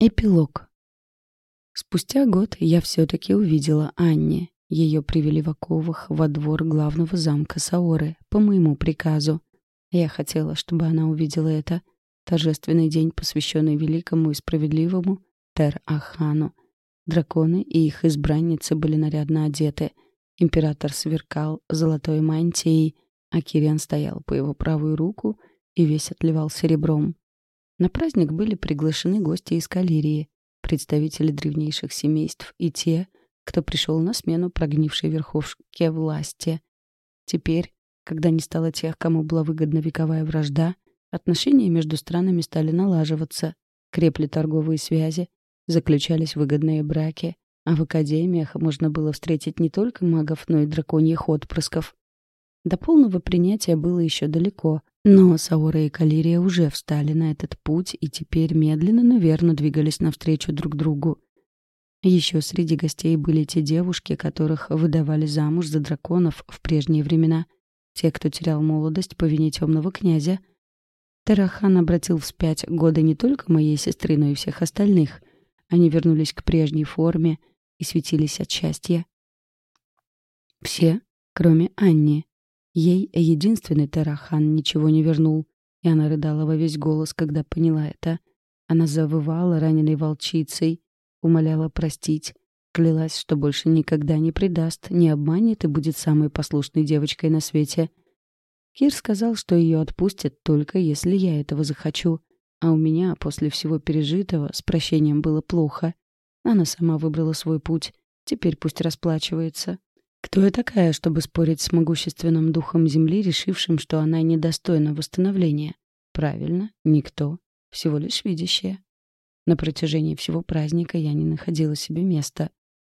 Эпилог. Спустя год я все-таки увидела Анне. Ее привели в оковах во двор главного замка Саоры по моему приказу. Я хотела, чтобы она увидела это. Торжественный день, посвященный великому и справедливому Тер-Ахану. Драконы и их избранницы были нарядно одеты. Император сверкал золотой мантией, а Кириан стоял по его правую руку и весь отливал серебром. На праздник были приглашены гости из Калирии, представители древнейших семейств и те, кто пришел на смену прогнившей верховке власти. Теперь, когда не стало тех, кому была выгодна вековая вражда, отношения между странами стали налаживаться, крепли торговые связи, заключались выгодные браки, а в академиях можно было встретить не только магов, но и драконьих отпрысков. До полного принятия было еще далеко, но Саора и Калирия уже встали на этот путь и теперь медленно, но верно двигались навстречу друг другу. Еще среди гостей были те девушки, которых выдавали замуж за драконов в прежние времена, те, кто терял молодость по вине темного князя. Тарахан обратил вспять годы не только моей сестры, но и всех остальных. Они вернулись к прежней форме и светились от счастья. Все, кроме Анни. Ей единственный Тарахан ничего не вернул, и она рыдала во весь голос, когда поняла это. Она завывала раненой волчицей, умоляла простить, клялась, что больше никогда не предаст, не обманет и будет самой послушной девочкой на свете. Кир сказал, что ее отпустят только если я этого захочу, а у меня после всего пережитого с прощением было плохо. Она сама выбрала свой путь, теперь пусть расплачивается. Кто я такая, чтобы спорить с могущественным духом Земли, решившим, что она недостойна восстановления? Правильно, никто. Всего лишь видящая. На протяжении всего праздника я не находила себе места.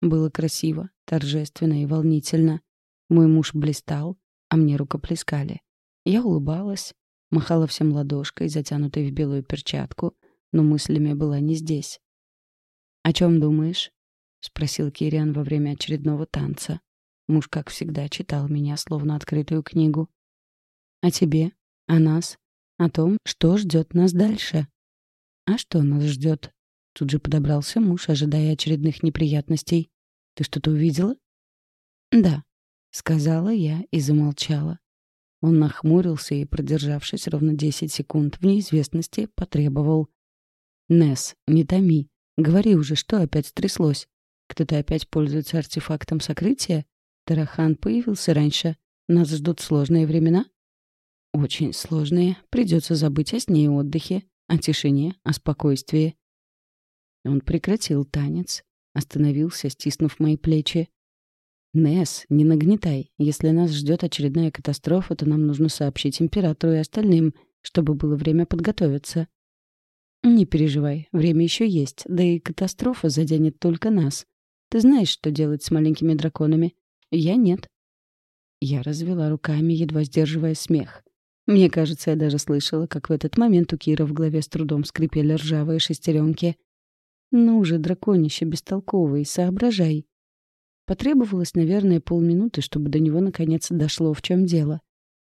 Было красиво, торжественно и волнительно. Мой муж блистал, а мне рукоплескали. Я улыбалась, махала всем ладошкой, затянутой в белую перчатку, но мыслями была не здесь. «О чем думаешь?» — спросил Кириан во время очередного танца. Муж, как всегда, читал меня, словно открытую книгу. «О тебе? О нас? О том, что ждет нас дальше?» «А что нас ждет?» Тут же подобрался муж, ожидая очередных неприятностей. «Ты что-то увидела?» «Да», — сказала я и замолчала. Он нахмурился и, продержавшись ровно десять секунд в неизвестности, потребовал. «Несс, не томи. Говори уже, что опять стряслось. Кто-то опять пользуется артефактом сокрытия? Тарахан появился раньше. Нас ждут сложные времена? Очень сложные. Придется забыть о сне и отдыхе, о тишине, о спокойствии. Он прекратил танец, остановился, стиснув мои плечи. «Несс, не нагнетай. Если нас ждет очередная катастрофа, то нам нужно сообщить императору и остальным, чтобы было время подготовиться». «Не переживай, время еще есть, да и катастрофа заденет только нас. Ты знаешь, что делать с маленькими драконами. Я нет. Я развела руками, едва сдерживая смех. Мне кажется, я даже слышала, как в этот момент у Кира в голове с трудом скрипели ржавые шестеренки. «Ну же, драконище бестолковый, соображай!» Потребовалось, наверное, полминуты, чтобы до него наконец дошло, в чем дело.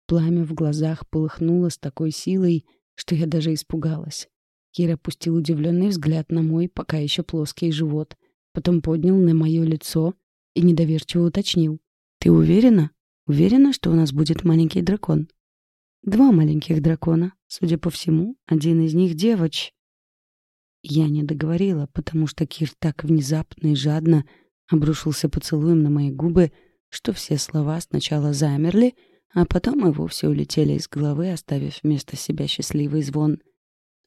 Пламя в глазах полыхнуло с такой силой, что я даже испугалась. Кир опустил удивленный взгляд на мой пока еще плоский живот, потом поднял на мое лицо и недоверчиво уточнил. «Ты уверена? Уверена, что у нас будет маленький дракон?» «Два маленьких дракона. Судя по всему, один из них девоч». Я не договорила, потому что Кир так внезапно и жадно обрушился поцелуем на мои губы, что все слова сначала замерли, а потом и вовсе улетели из головы, оставив вместо себя счастливый звон.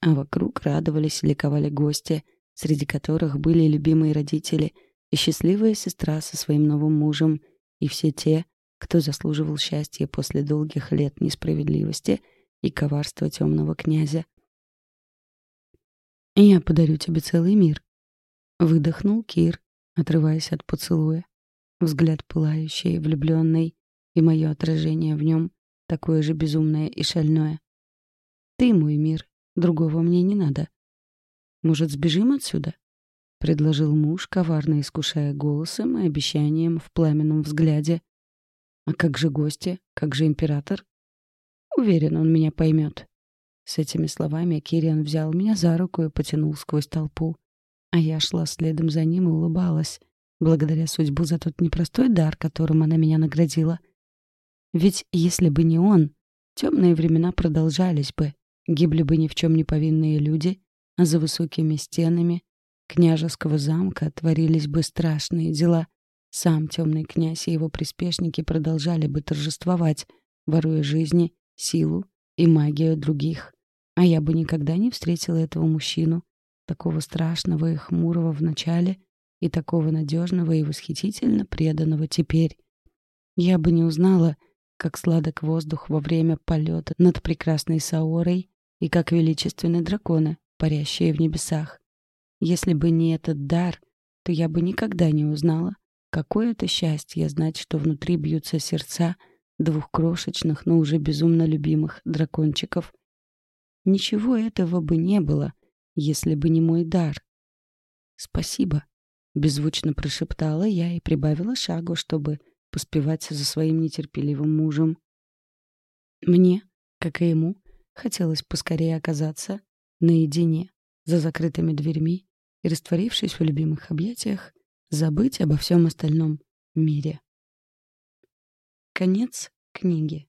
А вокруг радовались и ликовали гости, среди которых были любимые родители — и счастливая сестра со своим новым мужем, и все те, кто заслуживал счастья после долгих лет несправедливости и коварства темного князя. «Я подарю тебе целый мир», — выдохнул Кир, отрываясь от поцелуя. Взгляд пылающий, влюбленный, и мое отражение в нем такое же безумное и шальное. «Ты мой мир, другого мне не надо. Может, сбежим отсюда?» — предложил муж, коварно искушая голосом и обещанием в пламенном взгляде. «А как же гости? Как же император?» «Уверен, он меня поймет». С этими словами Кириан взял меня за руку и потянул сквозь толпу. А я шла следом за ним и улыбалась, благодаря судьбу за тот непростой дар, которым она меня наградила. Ведь если бы не он, темные времена продолжались бы, гибли бы ни в чем не повинные люди, а за высокими стенами княжеского замка творились бы страшные дела. Сам темный князь и его приспешники продолжали бы торжествовать, воруя жизни, силу и магию других. А я бы никогда не встретила этого мужчину, такого страшного и хмурого в начале и такого надежного и восхитительно преданного теперь. Я бы не узнала, как сладок воздух во время полета над прекрасной Саорой и как величественны драконы, парящие в небесах. Если бы не этот дар, то я бы никогда не узнала, какое это счастье знать, что внутри бьются сердца двух крошечных, но уже безумно любимых дракончиков. Ничего этого бы не было, если бы не мой дар. «Спасибо», — беззвучно прошептала я и прибавила шагу, чтобы поспевать за своим нетерпеливым мужем. Мне, как и ему, хотелось поскорее оказаться наедине, за закрытыми дверьми и, растворившись в любимых объятиях, забыть обо всем остальном мире. Конец книги.